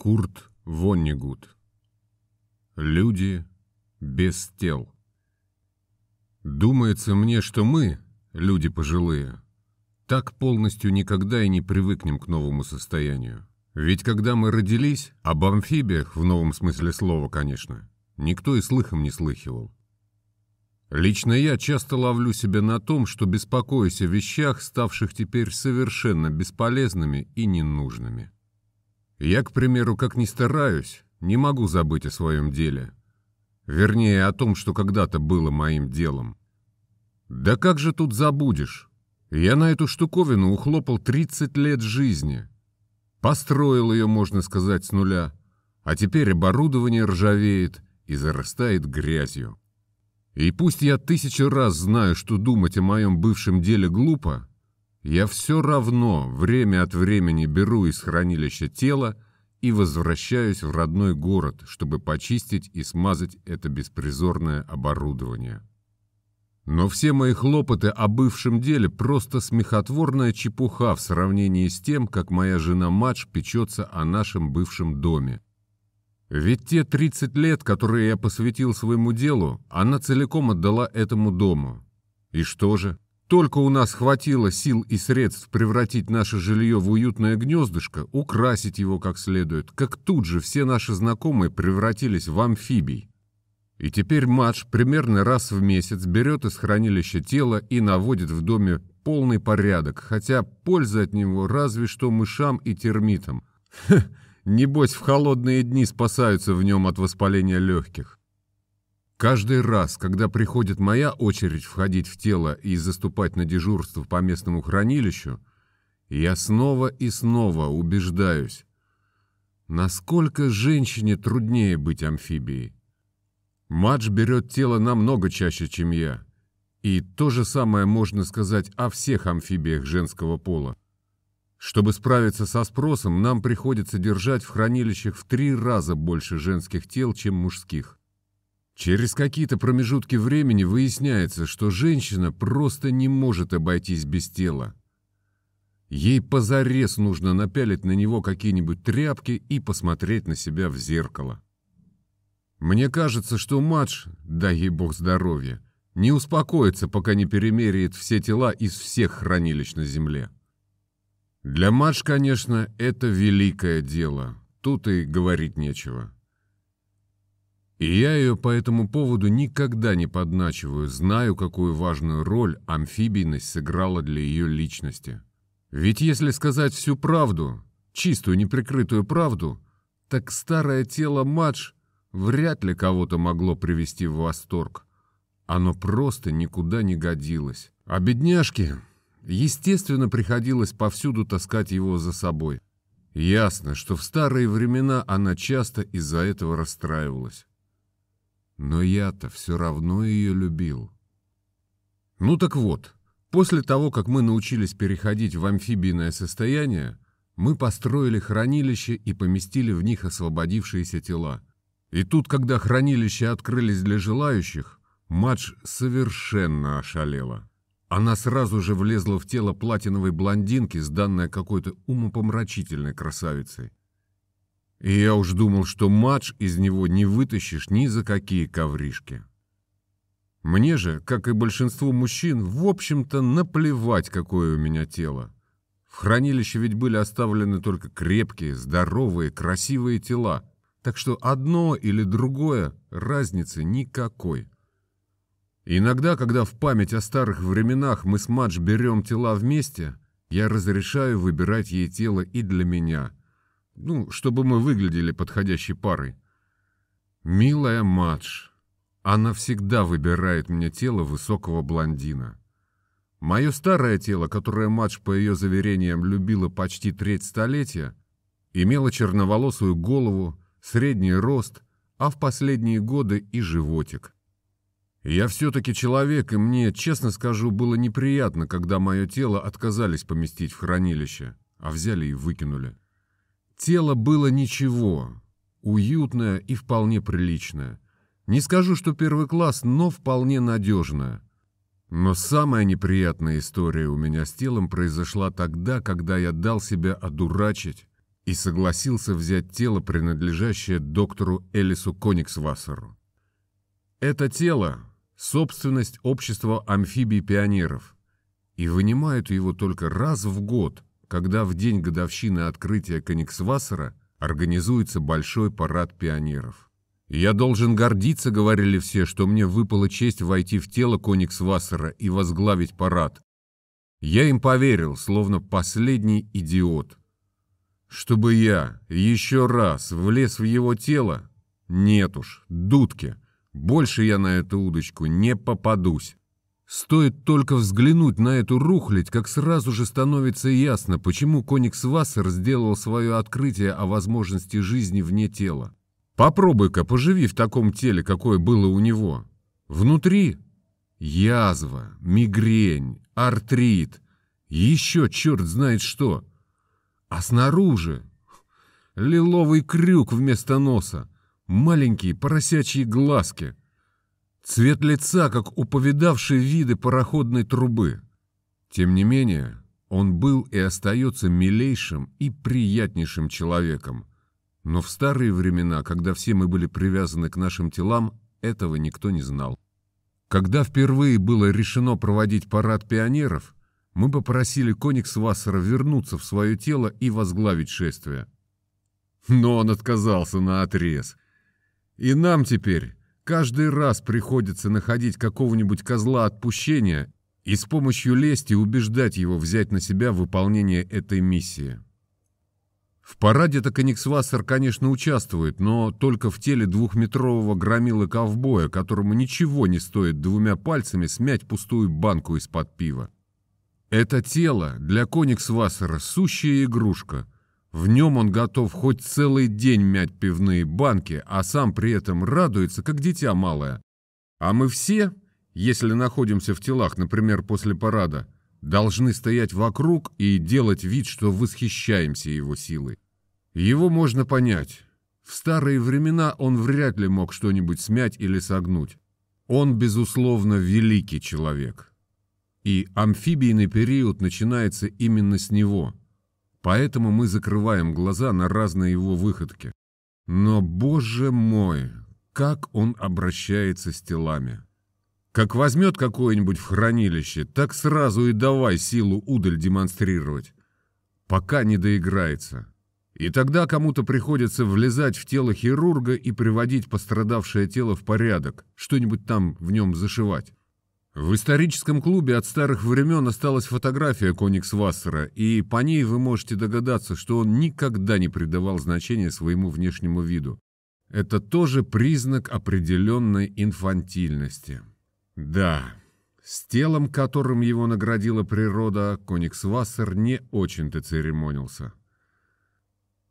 Курт Воннигут. Люди без тел. Думается мне, что мы, люди пожилые, так полностью никогда и не привыкнем к новому состоянию. Ведь когда мы родились, об амфибиях, в новом смысле слова, конечно, никто и слыхом не слыхивал. Лично я часто ловлю себя на том, что беспокоюсь о вещах, ставших теперь совершенно бесполезными и ненужными. Я, к примеру, как ни стараюсь, не могу забыть о своем деле. Вернее, о том, что когда-то было моим делом. Да как же тут забудешь? Я на эту штуковину ухлопал 30 лет жизни. Построил ее, можно сказать, с нуля. А теперь оборудование ржавеет и зарастает грязью. И пусть я тысячу раз знаю, что думать о моем бывшем деле глупо, я все равно время от времени беру из хранилища тело и возвращаюсь в родной город, чтобы почистить и смазать это беспризорное оборудование. Но все мои хлопоты о бывшем деле просто смехотворная чепуха в сравнении с тем, как моя жена Мадж печется о нашем бывшем доме. Ведь те 30 лет, которые я посвятил своему делу, она целиком отдала этому дому. И что же? Только у нас хватило сил и средств превратить наше жилье в уютное гнездышко, украсить его как следует, как тут же все наши знакомые превратились в амфибий. И теперь Мадж примерно раз в месяц берет из хранилища тело и наводит в доме полный порядок, хотя польза от него разве что мышам и термитам. Ха, Небось, в холодные дни спасаются в нем от воспаления легких. Каждый раз, когда приходит моя очередь входить в тело и заступать на дежурство по местному хранилищу, я снова и снова убеждаюсь, насколько женщине труднее быть амфибией. Мадж берет тело намного чаще, чем я. И то же самое можно сказать о всех амфибиях женского пола. Чтобы справиться со спросом, нам приходится держать в хранилищах в три раза больше женских тел, чем мужских. Через какие-то промежутки времени выясняется, что женщина просто не может обойтись без тела. Ей позарез нужно напялить на него какие-нибудь тряпки и посмотреть на себя в зеркало. Мне кажется, что Мадж, дай ей бог здоровья, не успокоится, пока не перемеряет все тела из всех хранилищ на земле. Для Мадж, конечно, это великое дело. Тут и говорить нечего. И я ее по этому поводу никогда не подначиваю, знаю, какую важную роль амфибийность сыграла для ее личности. Ведь если сказать всю правду, чистую неприкрытую правду, так старое тело Мадж вряд ли кого-то могло привести в восторг. Оно просто никуда не годилось. А бедняжки, Естественно, приходилось повсюду таскать его за собой. Ясно, что в старые времена она часто из-за этого расстраивалась. Но я-то все равно ее любил. Ну так вот, после того, как мы научились переходить в амфибийное состояние, мы построили хранилище и поместили в них освободившиеся тела. И тут, когда хранилища открылись для желающих, Мадж совершенно ошалела. Она сразу же влезла в тело платиновой блондинки, сданной какой-то умопомрачительной красавицей. И я уж думал, что матч из него не вытащишь ни за какие ковришки. Мне же, как и большинству мужчин, в общем-то наплевать, какое у меня тело. В хранилище ведь были оставлены только крепкие, здоровые, красивые тела, так что одно или другое разницы никакой. Иногда, когда в память о старых временах мы с Мадж берем тела вместе, я разрешаю выбирать ей тело и для меня. Ну, чтобы мы выглядели подходящей парой. Милая Мадж, она всегда выбирает мне тело высокого блондина. Мое старое тело, которое Мадж, по ее заверениям, любила почти треть столетия, имело черноволосую голову, средний рост, а в последние годы и животик. Я все-таки человек, и мне, честно скажу, было неприятно, когда мое тело отказались поместить в хранилище, а взяли и выкинули. Тело было ничего, уютное и вполне приличное. Не скажу, что первый класс, но вполне надежное. Но самая неприятная история у меня с телом произошла тогда, когда я дал себя одурачить и согласился взять тело, принадлежащее доктору Элису Кониксвассеру. Это тело – собственность общества амфибий-пионеров, и вынимают его только раз в год, когда в день годовщины открытия Кониксвассера организуется большой парад пионеров. «Я должен гордиться», — говорили все, что мне выпала честь войти в тело Кониксвассера и возглавить парад. Я им поверил, словно последний идиот. Чтобы я еще раз влез в его тело? Нет уж, дудки. Больше я на эту удочку не попадусь. Стоит только взглянуть на эту рухлядь, как сразу же становится ясно, почему Коникс Вассер сделал свое открытие о возможности жизни вне тела. Попробуй-ка поживи в таком теле, какое было у него. Внутри язва, мигрень, артрит, еще черт знает что. А снаружи лиловый крюк вместо носа, маленькие поросячьи глазки — Цвет лица, как у повидавшей виды пароходной трубы. Тем не менее, он был и остается милейшим и приятнейшим человеком. Но в старые времена, когда все мы были привязаны к нашим телам, этого никто не знал. Когда впервые было решено проводить парад пионеров, мы попросили Кониксвассера вернуться в свое тело и возглавить шествие. Но он отказался на отрез. И нам теперь Каждый раз приходится находить какого-нибудь козла отпущения и с помощью лести убеждать его взять на себя выполнение этой миссии. В параде-то Кониксвассер, конечно, участвует, но только в теле двухметрового громила-ковбоя, которому ничего не стоит двумя пальцами смять пустую банку из-под пива. Это тело для Кониксвассера сущая игрушка — в нем он готов хоть целый день мять пивные банки, а сам при этом радуется, как дитя малое. А мы все, если находимся в телах, например, после парада, должны стоять вокруг и делать вид, что восхищаемся его силой. Его можно понять. В старые времена он вряд ли мог что-нибудь смять или согнуть. Он, безусловно, великий человек. И амфибийный период начинается именно с него – Поэтому мы закрываем глаза на разные его выходки. Но, боже мой, как он обращается с телами. Как возьмет какое-нибудь в хранилище, так сразу и давай силу удаль демонстрировать. Пока не доиграется. И тогда кому-то приходится влезать в тело хирурга и приводить пострадавшее тело в порядок, что-нибудь там в нем зашивать. В историческом клубе от старых времен осталась фотография Кониксвассера, и по ней вы можете догадаться, что он никогда не придавал значения своему внешнему виду. Это тоже признак определенной инфантильности. Да, с телом, которым его наградила природа, Кониксвассер не очень-то церемонился.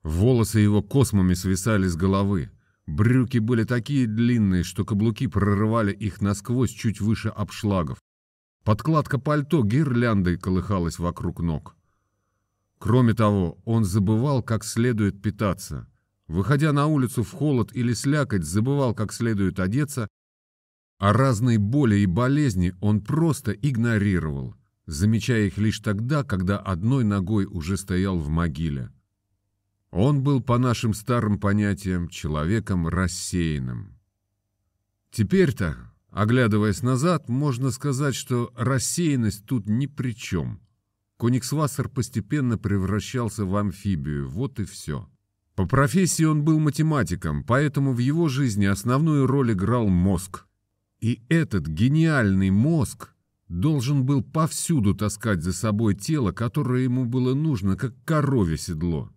Волосы его космами свисали с головы. Брюки были такие длинные, что каблуки прорывали их насквозь чуть выше обшлагов. Подкладка пальто гирляндой колыхалась вокруг ног. Кроме того, он забывал, как следует питаться. Выходя на улицу в холод или слякоть, забывал, как следует одеться, а разные боли и болезни он просто игнорировал, замечая их лишь тогда, когда одной ногой уже стоял в могиле. Он был, по нашим старым понятиям, человеком рассеянным. Теперь-то, оглядываясь назад, можно сказать, что рассеянность тут ни при чем. Кониксвассер постепенно превращался в амфибию, вот и все. По профессии он был математиком, поэтому в его жизни основную роль играл мозг. И этот гениальный мозг должен был повсюду таскать за собой тело, которое ему было нужно, как корове седло.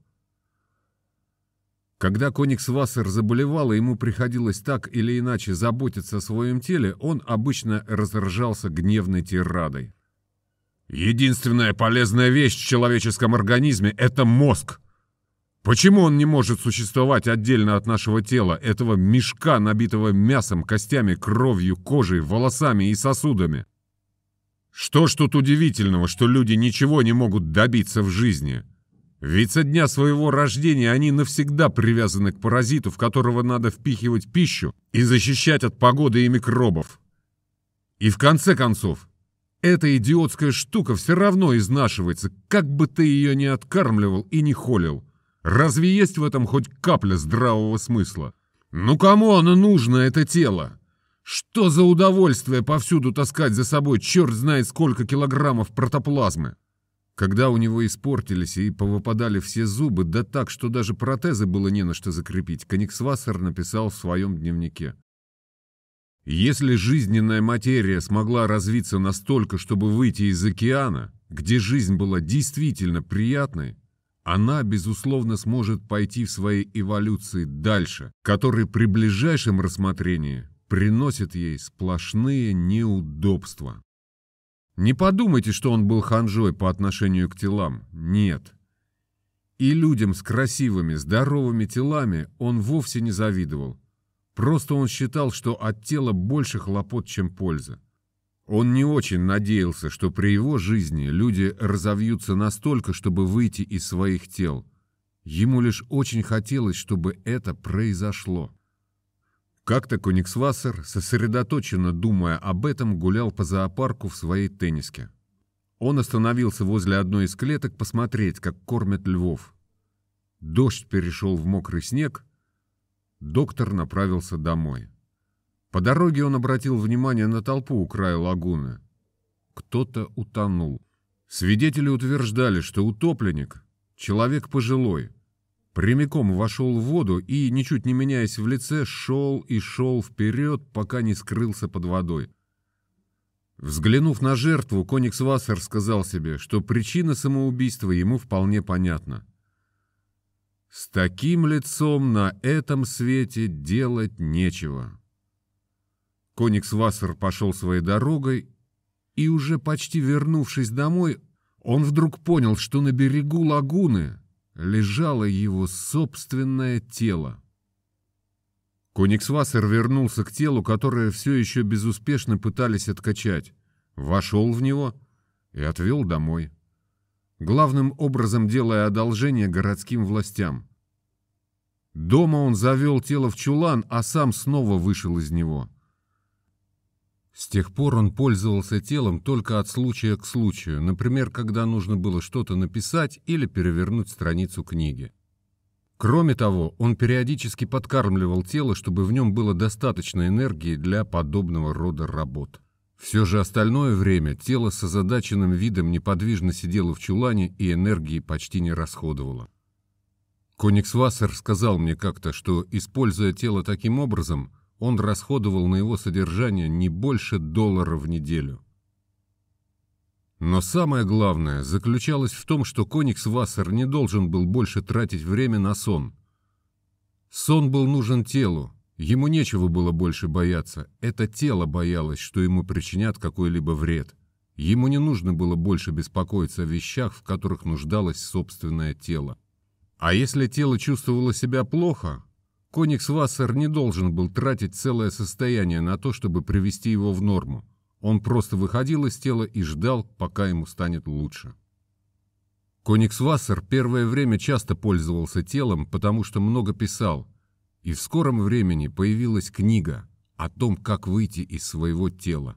Когда Кониксвассер заболевал, и ему приходилось так или иначе заботиться о своем теле, он обычно раздражался гневной тирадой. «Единственная полезная вещь в человеческом организме – это мозг. Почему он не может существовать отдельно от нашего тела, этого мешка, набитого мясом, костями, кровью, кожей, волосами и сосудами? Что ж тут удивительного, что люди ничего не могут добиться в жизни?» Ведь со дня своего рождения они навсегда привязаны к паразиту, в которого надо впихивать пищу и защищать от погоды и микробов. И в конце концов, эта идиотская штука все равно изнашивается, как бы ты ее ни откармливал и не холил. Разве есть в этом хоть капля здравого смысла? Ну кому оно нужно, это тело? Что за удовольствие повсюду таскать за собой черт знает сколько килограммов протоплазмы? Когда у него испортились и повыпадали все зубы, да так, что даже протезы было не на что закрепить, Кониксвассер написал в своем дневнике. Если жизненная материя смогла развиться настолько, чтобы выйти из океана, где жизнь была действительно приятной, она, безусловно, сможет пойти в своей эволюции дальше, который при ближайшем рассмотрении приносит ей сплошные неудобства. Не подумайте, что он был ханжой по отношению к телам. Нет. И людям с красивыми, здоровыми телами он вовсе не завидовал. Просто он считал, что от тела больше хлопот, чем польза. Он не очень надеялся, что при его жизни люди разовьются настолько, чтобы выйти из своих тел. Ему лишь очень хотелось, чтобы это произошло. Как-то Кониксвассер, сосредоточенно думая об этом, гулял по зоопарку в своей тенниске. Он остановился возле одной из клеток посмотреть, как кормят львов. Дождь перешел в мокрый снег. Доктор направился домой. По дороге он обратил внимание на толпу у края лагуны. Кто-то утонул. Свидетели утверждали, что утопленник — человек пожилой — прямиком вошел в воду и, ничуть не меняясь в лице, шел и шел вперед, пока не скрылся под водой. Взглянув на жертву, Коникс Вассер сказал себе, что причина самоубийства ему вполне понятна. С таким лицом на этом свете делать нечего. Коникс Вассер пошел своей дорогой, и уже почти вернувшись домой, он вдруг понял, что на берегу лагуны лежало его собственное тело. Кониксвассер вернулся к телу, которое все еще безуспешно пытались откачать, вошел в него и отвел домой. Главным образом делая одолжение городским властям. Дома он завел тело в чулан, а сам снова вышел из него. С тех пор он пользовался телом только от случая к случаю, например, когда нужно было что-то написать или перевернуть страницу книги. Кроме того, он периодически подкармливал тело, чтобы в нем было достаточно энергии для подобного рода работ. Все же остальное время тело с озадаченным видом неподвижно сидело в чулане и энергии почти не расходовало. Кониксвассер сказал мне как-то, что, используя тело таким образом, он расходовал на его содержание не больше доллара в неделю. Но самое главное заключалось в том, что Кониксвассер не должен был больше тратить время на сон. Сон был нужен телу, ему нечего было больше бояться, это тело боялось, что ему причинят какой-либо вред. Ему не нужно было больше беспокоиться о вещах, в которых нуждалось собственное тело. А если тело чувствовало себя плохо, Кониксвассер не должен был тратить целое состояние на то, чтобы привести его в норму. Он просто выходил из тела и ждал, пока ему станет лучше. Кониксвассер первое время часто пользовался телом, потому что много писал, и в скором времени появилась книга о том, как выйти из своего тела.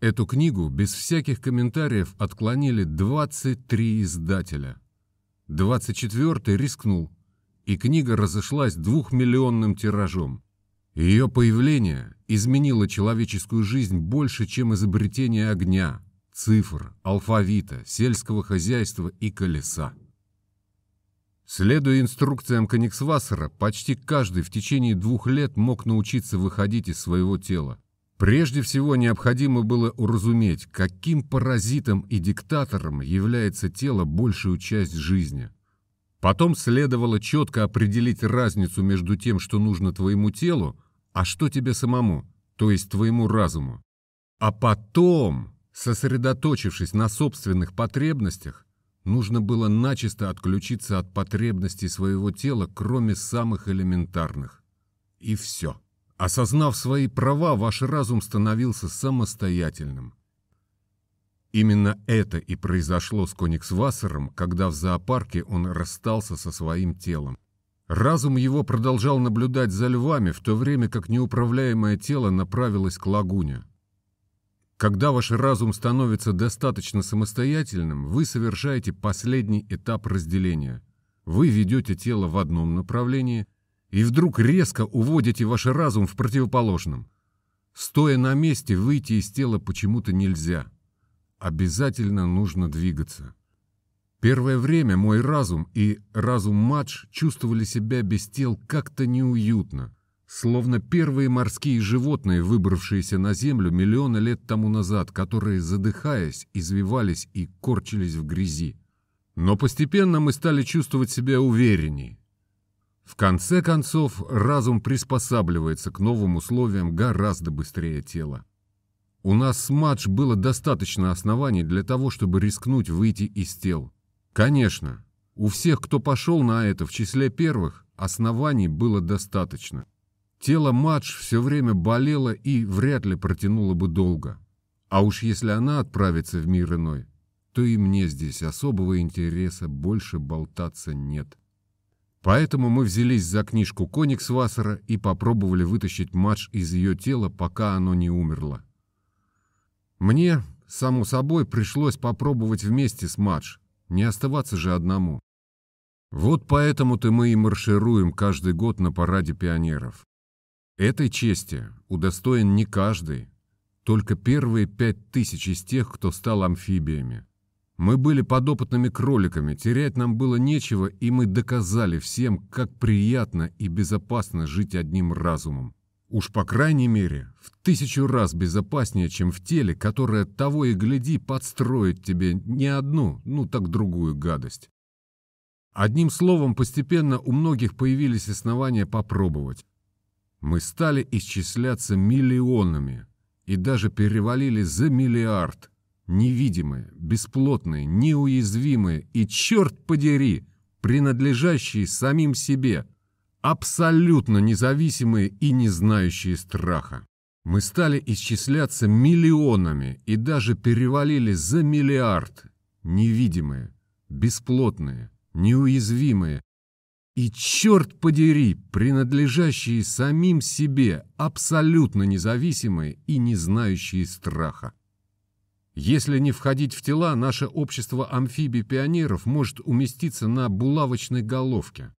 Эту книгу без всяких комментариев отклонили 23 издателя. 24-й рискнул и книга разошлась двухмиллионным тиражом. Ее появление изменило человеческую жизнь больше, чем изобретение огня, цифр, алфавита, сельского хозяйства и колеса. Следуя инструкциям Кониксвассера, почти каждый в течение двух лет мог научиться выходить из своего тела. Прежде всего необходимо было уразуметь, каким паразитом и диктатором является тело большую часть жизни. Потом следовало четко определить разницу между тем, что нужно твоему телу, а что тебе самому, то есть твоему разуму. А потом, сосредоточившись на собственных потребностях, нужно было начисто отключиться от потребностей своего тела, кроме самых элементарных. И все. Осознав свои права, ваш разум становился самостоятельным. Именно это и произошло с Кониксвассером, когда в зоопарке он расстался со своим телом. Разум его продолжал наблюдать за львами, в то время как неуправляемое тело направилось к лагуне. Когда ваш разум становится достаточно самостоятельным, вы совершаете последний этап разделения. Вы ведете тело в одном направлении и вдруг резко уводите ваш разум в противоположном. Стоя на месте, выйти из тела почему-то нельзя. Обязательно нужно двигаться. Первое время мой разум и разум Мадж чувствовали себя без тел как-то неуютно, словно первые морские животные, выбравшиеся на землю миллионы лет тому назад, которые, задыхаясь, извивались и корчились в грязи. Но постепенно мы стали чувствовать себя уверенней. В конце концов, разум приспосабливается к новым условиям гораздо быстрее тела. У нас с Мадж было достаточно оснований для того, чтобы рискнуть выйти из тел. Конечно, у всех, кто пошел на это в числе первых, оснований было достаточно. Тело Мадж все время болело и вряд ли протянуло бы долго. А уж если она отправится в мир иной, то и мне здесь особого интереса больше болтаться нет. Поэтому мы взялись за книжку Кониксвассера и попробовали вытащить Мадж из ее тела, пока оно не умерло. Мне, само собой, пришлось попробовать вместе с Мадж, не оставаться же одному. Вот поэтому-то мы и маршируем каждый год на параде пионеров. Этой чести удостоен не каждый, только первые пять тысяч из тех, кто стал амфибиями. Мы были подопытными кроликами, терять нам было нечего, и мы доказали всем, как приятно и безопасно жить одним разумом. Уж по крайней мере, в тысячу раз безопаснее, чем в теле, которое того и гляди подстроит тебе не одну, ну так другую гадость. Одним словом, постепенно у многих появились основания попробовать. Мы стали исчисляться миллионами и даже перевалили за миллиард – невидимые, бесплотные, неуязвимые и, черт подери, принадлежащие самим себе, абсолютно независимые и не знающие страха. Мы стали исчисляться миллионами и даже перевалили за миллиард, невидимые, бесплотные, неуязвимые и, черт подери, принадлежащие самим себе, абсолютно независимые и не знающие страха. Если не входить в тела, наше общество амфибий-пионеров может уместиться на булавочной головке.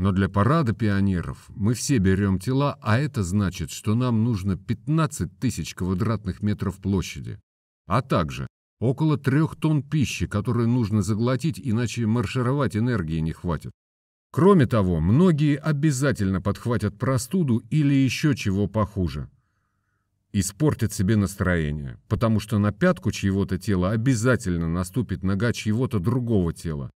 Но для парада пионеров мы все берем тела, а это значит, что нам нужно 15 тысяч квадратных метров площади, а также около трех тонн пищи, которую нужно заглотить, иначе маршировать энергии не хватит. Кроме того, многие обязательно подхватят простуду или еще чего похуже испортит себе настроение, потому что на пятку чьего-то тела обязательно наступит нога чьего-то другого тела.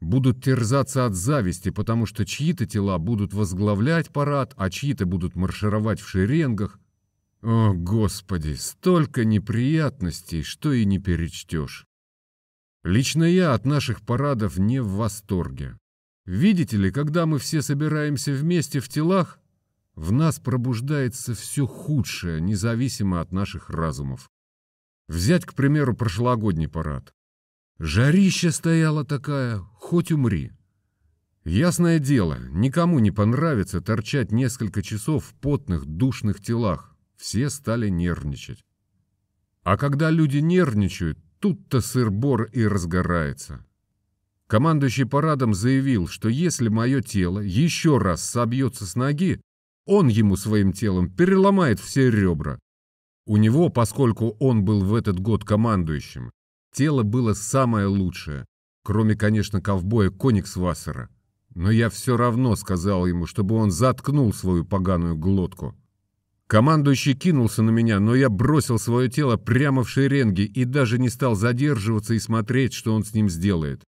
Будут терзаться от зависти, потому что чьи-то тела будут возглавлять парад, а чьи-то будут маршировать в шеренгах. О, Господи, столько неприятностей, что и не перечтешь. Лично я от наших парадов не в восторге. Видите ли, когда мы все собираемся вместе в телах, в нас пробуждается все худшее, независимо от наших разумов. Взять, к примеру, прошлогодний парад. Жарища стояла такая, хоть умри. Ясное дело, никому не понравится торчать несколько часов в потных, душных телах. Все стали нервничать. А когда люди нервничают, тут-то сыр-бор и разгорается. Командующий парадом заявил, что если мое тело еще раз собьется с ноги, он ему своим телом переломает все ребра. У него, поскольку он был в этот год командующим, тело было самое лучшее, кроме, конечно, ковбоя Кониксвассера. Но я все равно сказал ему, чтобы он заткнул свою поганую глотку. Командующий кинулся на меня, но я бросил свое тело прямо в шеренги и даже не стал задерживаться и смотреть, что он с ним сделает.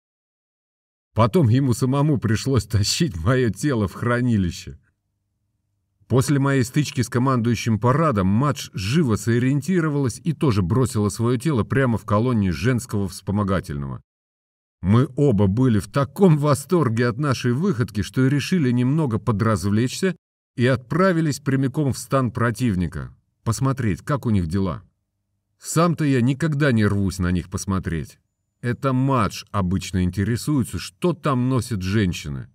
Потом ему самому пришлось тащить мое тело в хранилище. После моей стычки с командующим парадом Мадж живо сориентировалась и тоже бросила свое тело прямо в колонии женского вспомогательного. Мы оба были в таком восторге от нашей выходки, что решили немного подразвлечься и отправились прямиком в стан противника, посмотреть, как у них дела. Сам-то я никогда не рвусь на них посмотреть. Это Мадж обычно интересуется, что там носят женщины.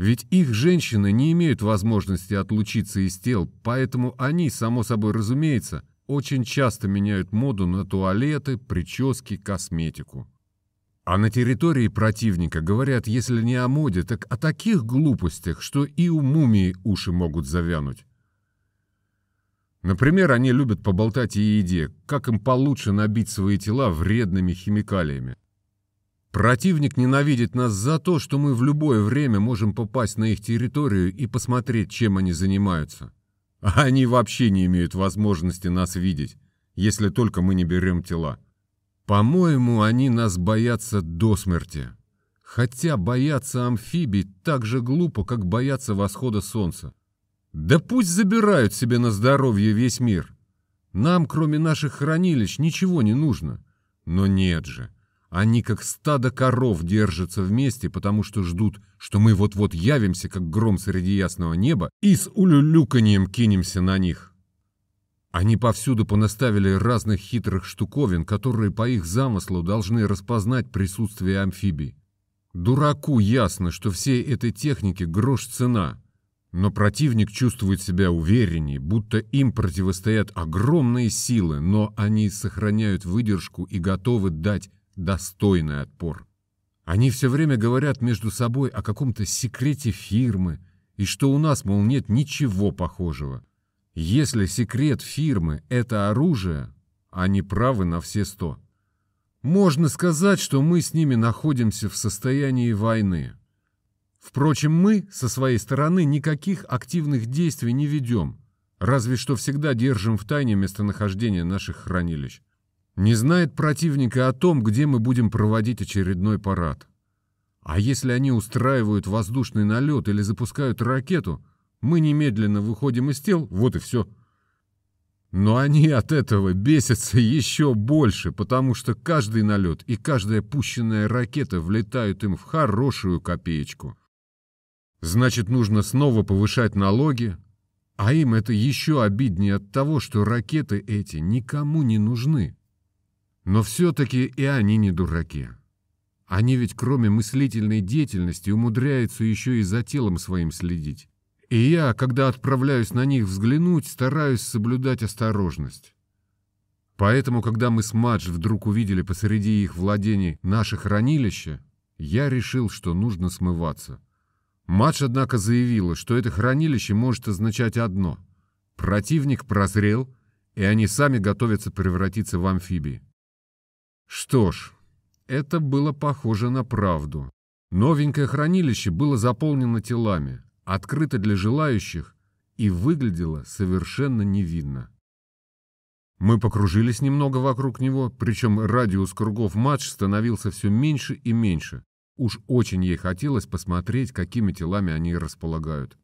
Ведь их женщины не имеют возможности отлучиться из тел, поэтому они, само собой разумеется, очень часто меняют моду на туалеты, прически, косметику. А на территории противника говорят, если не о моде, так о таких глупостях, что и у мумии уши могут завянуть. Например, они любят поболтать о еде, как им получше набить свои тела вредными химикалиями. Противник ненавидит нас за то, что мы в любое время можем попасть на их территорию и посмотреть, чем они занимаются. А они вообще не имеют возможности нас видеть, если только мы не берем тела. По-моему, они нас боятся до смерти. Хотя бояться амфибий так же глупо, как бояться восхода солнца. Да пусть забирают себе на здоровье весь мир. Нам, кроме наших хранилищ, ничего не нужно. Но нет же. Они как стадо коров держатся вместе, потому что ждут, что мы вот-вот явимся, как гром среди ясного неба, и с улюлюканьем кинемся на них. Они повсюду понаставили разных хитрых штуковин, которые по их замыслу должны распознать присутствие амфибий. Дураку ясно, что всей этой технике грош цена, но противник чувствует себя увереннее, будто им противостоят огромные силы, но они сохраняют выдержку и готовы дать достойный отпор. Они все время говорят между собой о каком-то секрете фирмы, и что у нас, мол, нет ничего похожего. Если секрет фирмы — это оружие, они правы на все сто. Можно сказать, что мы с ними находимся в состоянии войны. Впрочем, мы, со своей стороны, никаких активных действий не ведем, разве что всегда держим в тайне местонахождение наших хранилищ. Не знает противника о том, где мы будем проводить очередной парад. А если они устраивают воздушный налет или запускают ракету, мы немедленно выходим из тел, вот и все. Но они от этого бесятся еще больше, потому что каждый налет и каждая пущенная ракета влетают им в хорошую копеечку. Значит, нужно снова повышать налоги, а им это еще обиднее от того, что ракеты эти никому не нужны. Но все-таки и они не дураки. Они ведь кроме мыслительной деятельности умудряются еще и за телом своим следить. И я, когда отправляюсь на них взглянуть, стараюсь соблюдать осторожность. Поэтому, когда мы с Мадж вдруг увидели посреди их владений наше хранилище, я решил, что нужно смываться. Мадж, однако, заявила, что это хранилище может означать одно. Противник прозрел, и они сами готовятся превратиться в амфибии. Что ж, это было похоже на правду. Новенькое хранилище было заполнено телами, открыто для желающих и выглядело совершенно невинно. Мы покружились немного вокруг него, причем радиус кругов матч становился все меньше и меньше. Уж очень ей хотелось посмотреть, какими телами они располагают.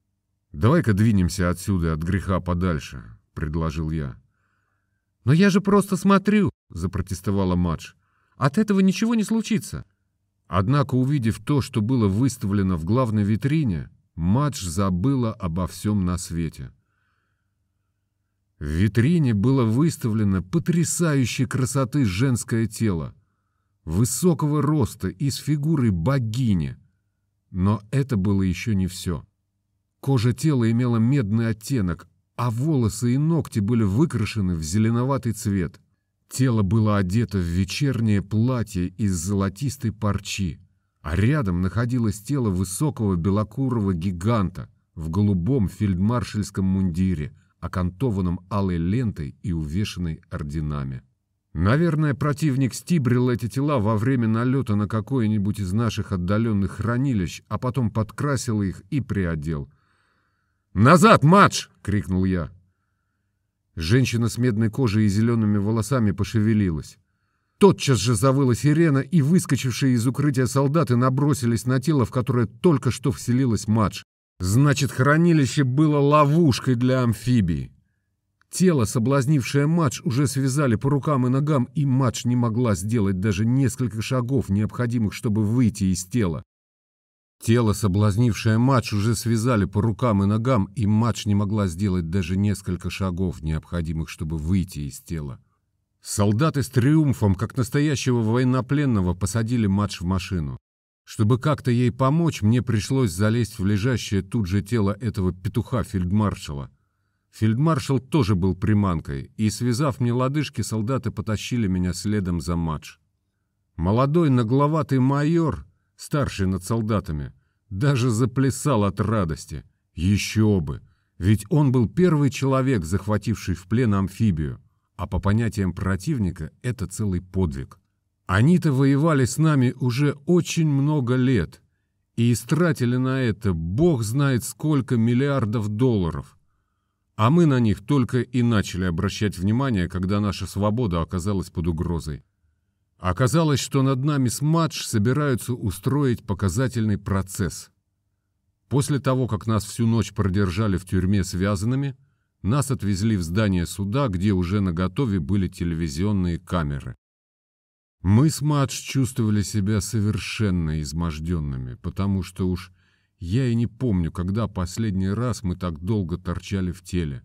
«Давай-ка двинемся отсюда, от греха подальше», — предложил я. «Но я же просто смотрю», — запротестовала Мадж. «От этого ничего не случится». Однако, увидев то, что было выставлено в главной витрине, Мадж забыла обо всем на свете. В витрине было выставлено потрясающей красоты женское тело высокого роста и с фигурой богини. Но это было еще не все. Кожа тела имела медный оттенок, а волосы и ногти были выкрашены в зеленоватый цвет. Тело было одето в вечернее платье из золотистой парчи, а рядом находилось тело высокого белокурого гиганта в голубом фельдмаршальском мундире, окантованном алой лентой и увешанной орденами. Наверное, противник стибрил эти тела во время налета на какое-нибудь из наших отдаленных хранилищ, а потом подкрасил их и приодел. «Назад, матч!» — крикнул я. Женщина с медной кожей и зелеными волосами пошевелилась. Тотчас же завыла сирена, и выскочившие из укрытия солдаты набросились на тело, в которое только что вселилась матч. Значит, хранилище было ловушкой для амфибии. Тело, соблазнившее Мадж, уже связали по рукам и ногам, и Мадж не могла сделать даже несколько шагов, необходимых, чтобы выйти из тела. Тело, соблазнившее Мадж, уже связали по рукам и ногам, и Мадж не могла сделать даже несколько шагов, необходимых, чтобы выйти из тела. Солдаты с триумфом, как настоящего военнопленного, посадили Мадж в машину. Чтобы как-то ей помочь, мне пришлось залезть в лежащее тут же тело этого петуха-фельдмаршала. Фельдмаршал тоже был приманкой, и, связав мне лодыжки, солдаты потащили меня следом за матч. Молодой нагловатый майор, старший над солдатами, даже заплясал от радости. Еще бы! Ведь он был первый человек, захвативший в плен амфибию. А по понятиям противника это целый подвиг. Они-то воевали с нами уже очень много лет и истратили на это бог знает сколько миллиардов долларов. А мы на них только и начали обращать внимание, когда наша свобода оказалась под угрозой. Оказалось, что над нами с Мадж собираются устроить показательный процесс. После того, как нас всю ночь продержали в тюрьме связанными, нас отвезли в здание суда, где уже наготове были телевизионные камеры. Мы с Мадж чувствовали себя совершенно изможденными, потому что уж я и не помню, когда последний раз мы так долго торчали в теле.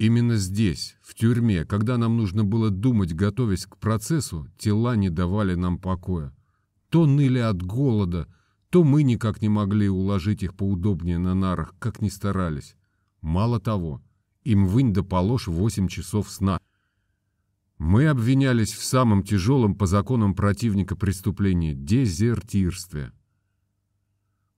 Именно здесь, в тюрьме, когда нам нужно было думать, готовясь к процессу, тела не давали нам покоя. То ныли от голода, то мы никак не могли уложить их поудобнее на нарах, как ни старались. Мало того, им вынь да положь восемь часов сна. Мы обвинялись в самом тяжелом по законам противника преступлении – дезертирстве.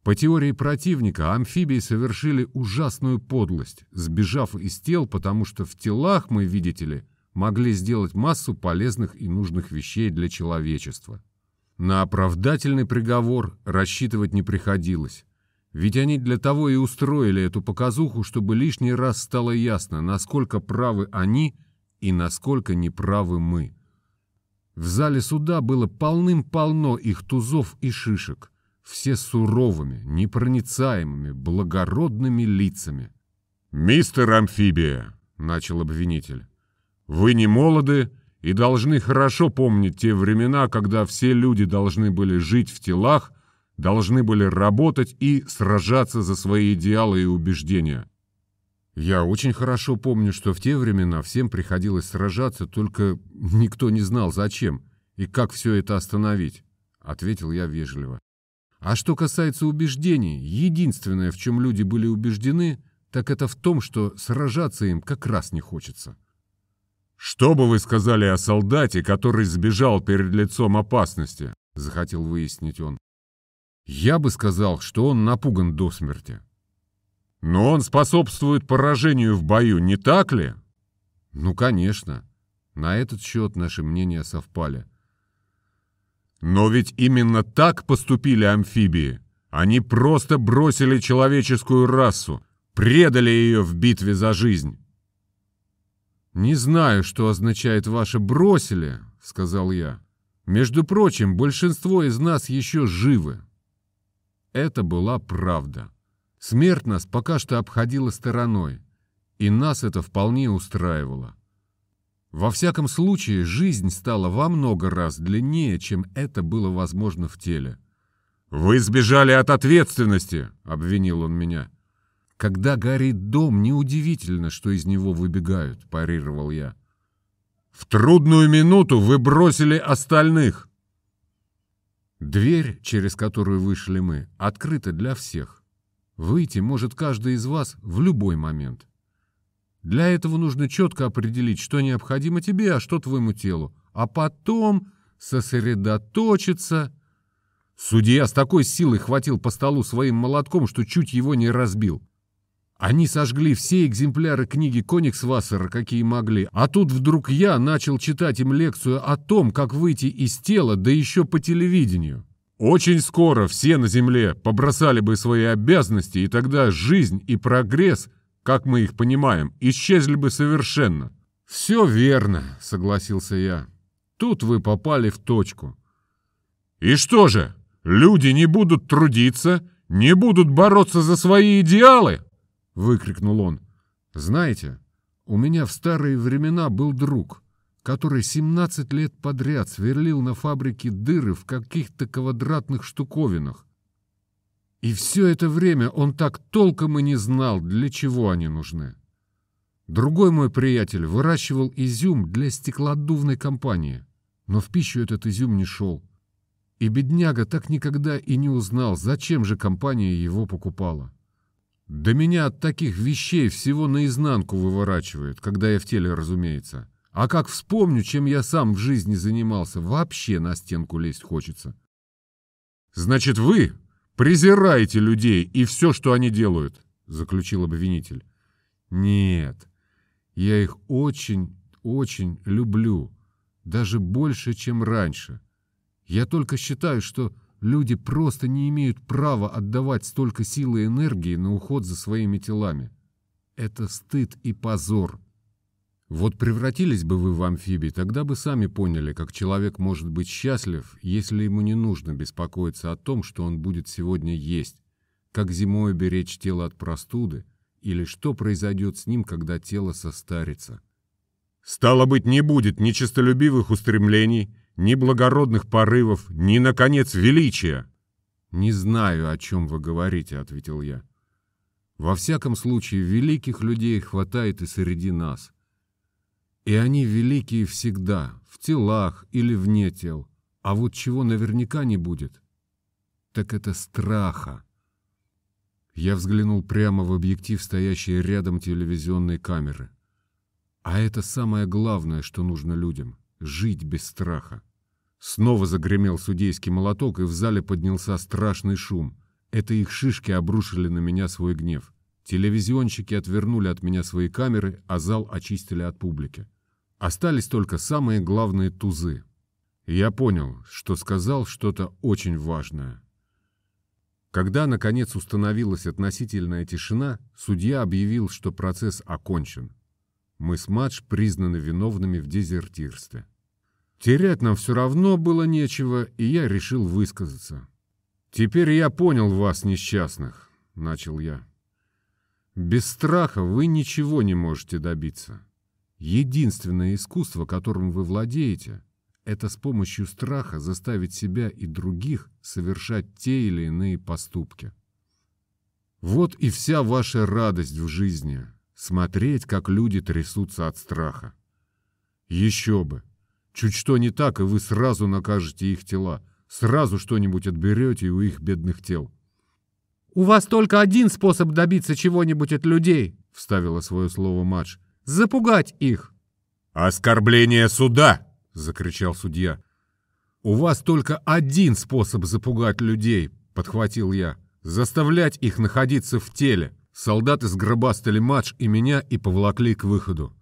По теории противника, амфибии совершили ужасную подлость, сбежав из тел, потому что в телах мы, видите ли, могли сделать массу полезных и нужных вещей для человечества. На оправдательный приговор рассчитывать не приходилось. Ведь они для того и устроили эту показуху, чтобы лишний раз стало ясно, насколько правы они и насколько неправы мы. В зале суда было полным-полно их тузов и шишек все суровыми, непроницаемыми, благородными лицами. «Мистер Амфибия», — начал обвинитель, — «вы не молоды и должны хорошо помнить те времена, когда все люди должны были жить в телах, должны были работать и сражаться за свои идеалы и убеждения». Я очень хорошо помню, что в те времена всем приходилось сражаться, только никто не знал, зачем и как все это остановить, — ответил я вежливо. А что касается убеждений, единственное, в чем люди были убеждены, так это в том, что сражаться им как раз не хочется. «Что бы вы сказали о солдате, который сбежал перед лицом опасности?» — захотел выяснить он. «Я бы сказал, что он напуган до смерти». «Но он способствует поражению в бою, не так ли?» «Ну, конечно. На этот счет наши мнения совпали. Но ведь именно так поступили амфибии. Они просто бросили человеческую расу, предали ее в битве за жизнь. «Не знаю, что означает ваше «бросили», — сказал я. «Между прочим, большинство из нас еще живы». Это была правда. Смерть нас пока что обходила стороной, и нас это вполне устраивало. Во всяком случае, жизнь стала во много раз длиннее, чем это было возможно в теле. «Вы сбежали от ответственности!» — обвинил он меня. «Когда горит дом, неудивительно, что из него выбегают», — парировал я. «В трудную минуту вы бросили остальных!» Дверь, через которую вышли мы, открыта для всех. Выйти может каждый из вас в любой момент. Для этого нужно четко определить, что необходимо тебе, а что твоему телу. А потом сосредоточиться. Судья с такой силой хватил по столу своим молотком, что чуть его не разбил. Они сожгли все экземпляры книги Кониксвассера, какие могли, а тут вдруг я начал читать им лекцию о том, как выйти из тела, да еще по телевидению. Очень скоро все на Земле побросали бы свои обязанности, и тогда жизнь и прогресс – как мы их понимаем, исчезли бы совершенно. «Все верно», — согласился я. «Тут вы попали в точку». «И что же, люди не будут трудиться, не будут бороться за свои идеалы?» — выкрикнул он. «Знаете, у меня в старые времена был друг, который 17 лет подряд сверлил на фабрике дыры в каких-то квадратных штуковинах, и все это время он так толком и не знал, для чего они нужны. Другой мой приятель выращивал изюм для стеклодувной компании, но в пищу этот изюм не шел. И бедняга так никогда и не узнал, зачем же компания его покупала. Да меня от таких вещей всего наизнанку выворачивает, когда я в теле, разумеется. А как вспомню, чем я сам в жизни занимался, вообще на стенку лезть хочется. Значит, вы презираете людей и все, что они делают, заключил обвинитель. Нет, я их очень, очень люблю, даже больше, чем раньше. Я только считаю, что люди просто не имеют права отдавать столько силы и энергии на уход за своими телами. Это стыд и позор. Вот превратились бы вы в амфибий, тогда бы сами поняли, как человек может быть счастлив, если ему не нужно беспокоиться о том, что он будет сегодня есть, как зимой беречь тело от простуды, или что произойдет с ним, когда тело состарится. Стало быть, не будет ни честолюбивых устремлений, ни благородных порывов, ни, наконец, величия. «Не знаю, о чем вы говорите», — ответил я. «Во всяком случае, великих людей хватает и среди нас». И они великие всегда, в телах или вне тел. А вот чего наверняка не будет, так это страха. Я взглянул прямо в объектив, стоящей рядом телевизионной камеры. А это самое главное, что нужно людям — жить без страха. Снова загремел судейский молоток, и в зале поднялся страшный шум. Это их шишки обрушили на меня свой гнев. Телевизионщики отвернули от меня свои камеры, а зал очистили от публики. Остались только самые главные тузы. Я понял, что сказал что-то очень важное. Когда, наконец, установилась относительная тишина, судья объявил, что процесс окончен. Мы с Мадж признаны виновными в дезертирстве. Терять нам все равно было нечего, и я решил высказаться. «Теперь я понял вас, несчастных», — начал я. «Без страха вы ничего не можете добиться. Единственное искусство, которым вы владеете, это с помощью страха заставить себя и других совершать те или иные поступки. Вот и вся ваша радость в жизни — смотреть, как люди трясутся от страха. Еще бы! Чуть что не так, и вы сразу накажете их тела, сразу что-нибудь отберете у их бедных тел. «У вас только один способ добиться чего-нибудь от людей», — вставила свое слово Мадж — запугать их. «Оскорбление суда!» — закричал судья. «У вас только один способ запугать людей», — подхватил я. «Заставлять их находиться в теле». Солдаты сгробастали матч и меня и поволокли к выходу.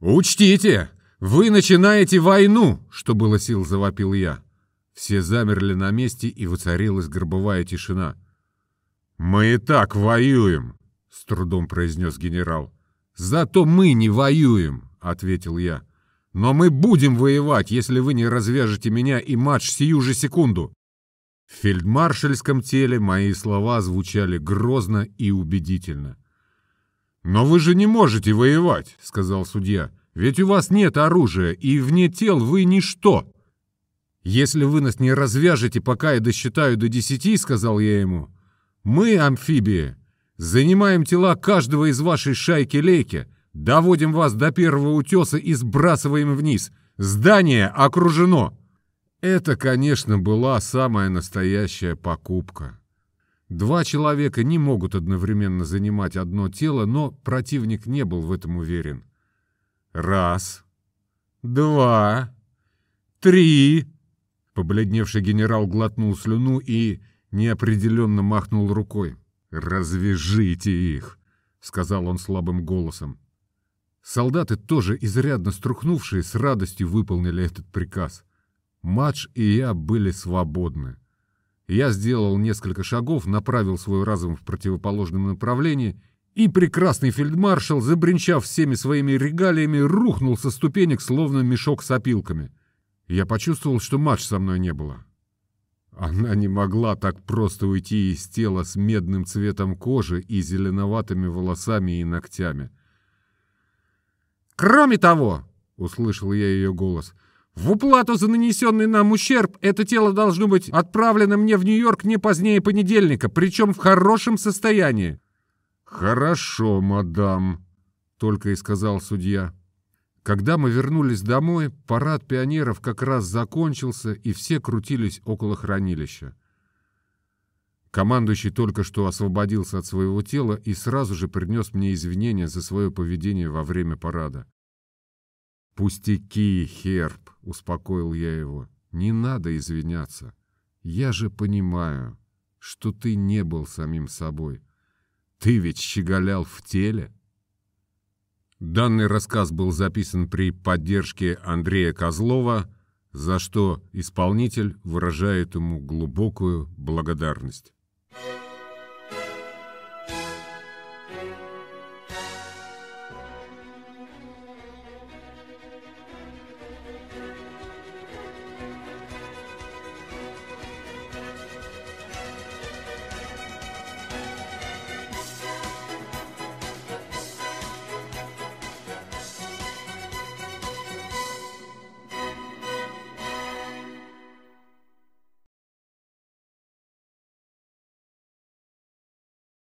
«Учтите! Вы начинаете войну!» — что было сил, завопил я. Все замерли на месте, и воцарилась гробовая тишина. «Мы и так воюем!» — с трудом произнес генерал. «Зато мы не воюем», — ответил я. «Но мы будем воевать, если вы не развяжете меня и матч сию же секунду». В фельдмаршальском теле мои слова звучали грозно и убедительно. «Но вы же не можете воевать», — сказал судья. «Ведь у вас нет оружия, и вне тел вы ничто». «Если вы нас не развяжете, пока я досчитаю до десяти», — сказал я ему, — «мы, амфибии, Занимаем тела каждого из вашей шайки-лейки, доводим вас до первого утеса и сбрасываем вниз. Здание окружено!» Это, конечно, была самая настоящая покупка. Два человека не могут одновременно занимать одно тело, но противник не был в этом уверен. Раз, два, три. Побледневший генерал глотнул слюну и неопределенно махнул рукой. «Развяжите их!» — сказал он слабым голосом. Солдаты, тоже изрядно струхнувшие, с радостью выполнили этот приказ. Мадж и я были свободны. Я сделал несколько шагов, направил свой разум в противоположном направлении, и прекрасный фельдмаршал, забринчав всеми своими регалиями, рухнул со ступенек, словно мешок с опилками. Я почувствовал, что Мадж со мной не было. Она не могла так просто уйти из тела с медным цветом кожи и зеленоватыми волосами и ногтями. «Кроме того», — услышал я ее голос, — «в уплату за нанесенный нам ущерб это тело должно быть отправлено мне в Нью-Йорк не позднее понедельника, причем в хорошем состоянии». «Хорошо, мадам», — только и сказал судья. Когда мы вернулись домой, парад пионеров как раз закончился, и все крутились около хранилища. Командующий только что освободился от своего тела и сразу же принес мне извинения за свое поведение во время парада. «Пустяки, Херб», — успокоил я его. «Не надо извиняться. Я же понимаю, что ты не был самим собой. Ты ведь щеголял в теле». Данный рассказ был записан при поддержке Андрея Козлова, за что исполнитель выражает ему глубокую благодарность.